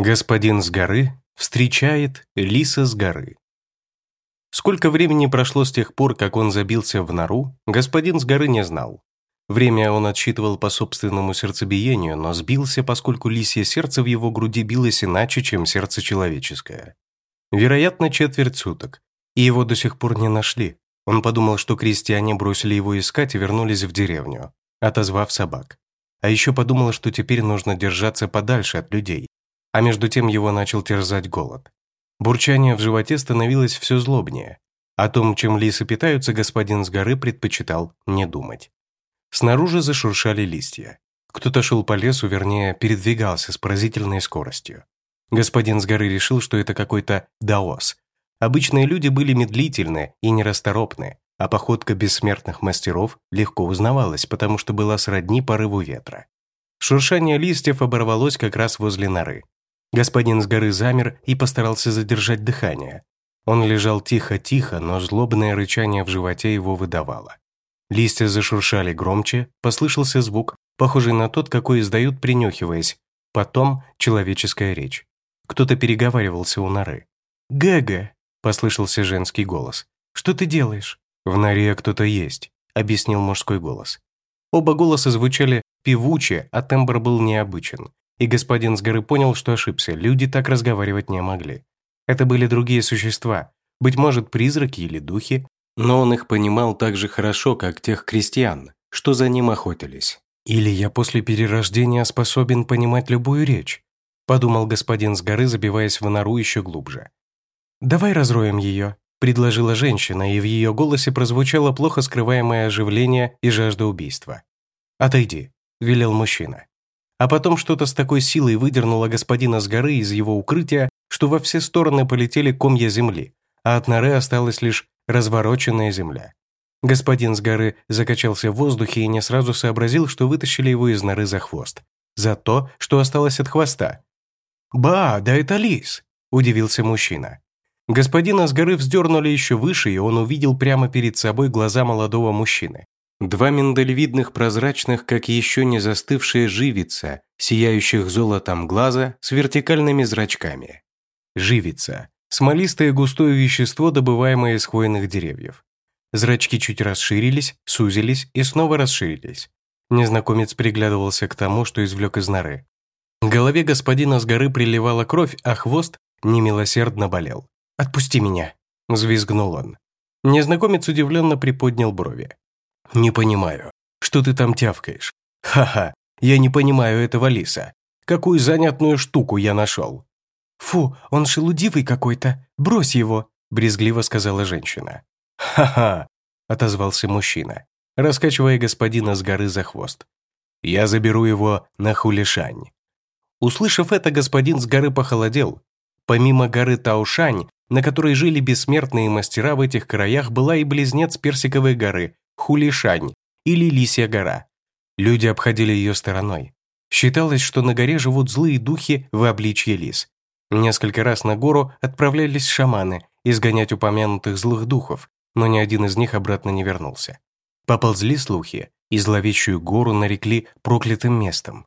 Господин с горы встречает лиса с горы. Сколько времени прошло с тех пор, как он забился в нору, господин с горы не знал. Время он отсчитывал по собственному сердцебиению, но сбился, поскольку лисье сердце в его груди билось иначе, чем сердце человеческое. Вероятно, четверть суток, и его до сих пор не нашли. Он подумал, что крестьяне бросили его искать и вернулись в деревню, отозвав собак. А еще подумал, что теперь нужно держаться подальше от людей, а между тем его начал терзать голод. Бурчание в животе становилось все злобнее. О том, чем лисы питаются, господин с горы предпочитал не думать. Снаружи зашуршали листья. Кто-то шел по лесу, вернее, передвигался с поразительной скоростью. Господин с горы решил, что это какой-то даос. Обычные люди были медлительны и нерасторопны, а походка бессмертных мастеров легко узнавалась, потому что была сродни порыву ветра. Шуршание листьев оборвалось как раз возле норы. Господин с горы замер и постарался задержать дыхание. Он лежал тихо-тихо, но злобное рычание в животе его выдавало. Листья зашуршали громче, послышался звук, похожий на тот, какой издают, принюхиваясь. Потом человеческая речь. Кто-то переговаривался у норы. «Гэга!» – послышался женский голос. «Что ты делаешь?» «В норе кто-то есть», – объяснил мужской голос. Оба голоса звучали певуче, а тембр был необычен. И господин с горы понял, что ошибся, люди так разговаривать не могли. Это были другие существа, быть может, призраки или духи, но он их понимал так же хорошо, как тех крестьян, что за ним охотились. «Или я после перерождения способен понимать любую речь», подумал господин с горы, забиваясь в нору еще глубже. «Давай разроем ее», – предложила женщина, и в ее голосе прозвучало плохо скрываемое оживление и жажда убийства. «Отойди», – велел мужчина а потом что-то с такой силой выдернуло господина с горы из его укрытия, что во все стороны полетели комья земли, а от норы осталась лишь развороченная земля. Господин с горы закачался в воздухе и не сразу сообразил, что вытащили его из норы за хвост. За то, что осталось от хвоста. «Ба, да это лис!» – удивился мужчина. Господина с горы вздернули еще выше, и он увидел прямо перед собой глаза молодого мужчины. Два миндалевидных прозрачных, как еще не застывшая живица, сияющих золотом глаза с вертикальными зрачками. Живица – смолистое густое вещество, добываемое из хвойных деревьев. Зрачки чуть расширились, сузились и снова расширились. Незнакомец приглядывался к тому, что извлек из норы. К голове господина с горы приливала кровь, а хвост немилосердно болел. «Отпусти меня!» – взвизгнул он. Незнакомец удивленно приподнял брови. «Не понимаю, что ты там тявкаешь? Ха-ха, я не понимаю этого лиса. Какую занятную штуку я нашел?» «Фу, он шелудивый какой-то, брось его», – брезгливо сказала женщина. «Ха-ха», – отозвался мужчина, раскачивая господина с горы за хвост. «Я заберу его на Хулишань». Услышав это, господин с горы похолодел. Помимо горы Таушань, на которой жили бессмертные мастера в этих краях, была и близнец Персиковой горы, Хулишань или Лисья гора. Люди обходили ее стороной. Считалось, что на горе живут злые духи в обличье лис. Несколько раз на гору отправлялись шаманы изгонять упомянутых злых духов, но ни один из них обратно не вернулся. Поползли слухи, и зловещую гору нарекли проклятым местом.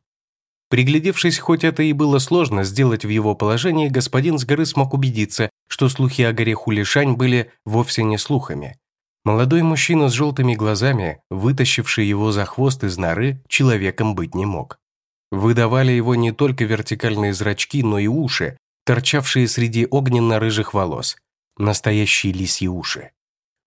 Приглядевшись, хоть это и было сложно сделать в его положении, господин с горы смог убедиться, что слухи о горе Хулишань были вовсе не слухами, Молодой мужчина с желтыми глазами, вытащивший его за хвост из норы, человеком быть не мог. Выдавали его не только вертикальные зрачки, но и уши, торчавшие среди огненно-рыжих волос. Настоящие лисьи уши.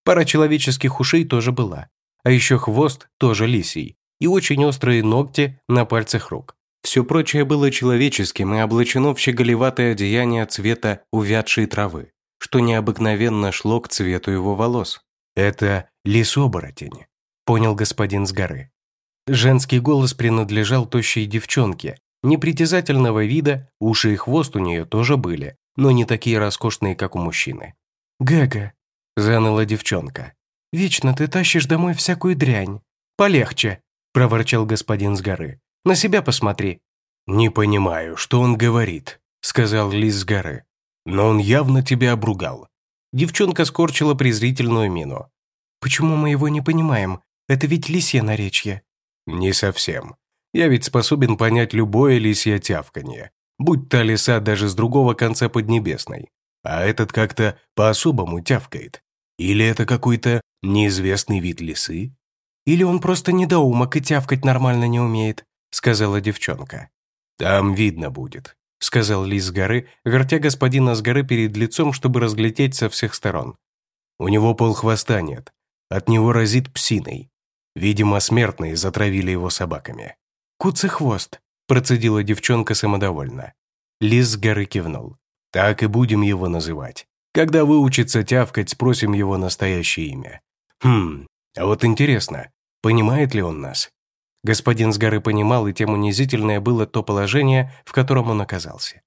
Пара человеческих ушей тоже была. А еще хвост тоже лисий. И очень острые ногти на пальцах рук. Все прочее было человеческим и облачено в щеголеватое одеяние цвета увядшей травы, что необыкновенно шло к цвету его волос. «Это лис-оборотень», — понял господин с горы. Женский голос принадлежал тощей девчонке, непритязательного вида, уши и хвост у нее тоже были, но не такие роскошные, как у мужчины. «Гэга», — заныла девчонка, — «вечно ты тащишь домой всякую дрянь. Полегче», — проворчал господин с горы. «На себя посмотри». «Не понимаю, что он говорит», — сказал лис с горы. «Но он явно тебя обругал. Девчонка скорчила презрительную мину. «Почему мы его не понимаем? Это ведь лисье наречье». «Не совсем. Я ведь способен понять любое лисье тявканье. будь та лиса даже с другого конца Поднебесной. А этот как-то по-особому тявкает. Или это какой-то неизвестный вид лисы? Или он просто недоумок и тявкать нормально не умеет, сказала девчонка. Там видно будет, сказал лис с горы, вертя господина с горы перед лицом, чтобы разглядеть со всех сторон. У него полхвоста нет, от него разит псиной. Видимо, смертные затравили его собаками. «Куцый хвост», – процедила девчонка самодовольно. Лис с горы кивнул. «Так и будем его называть. Когда выучится тявкать, спросим его настоящее имя. Хм, а вот интересно, понимает ли он нас?» Господин с горы понимал, и тем унизительное было то положение, в котором он оказался.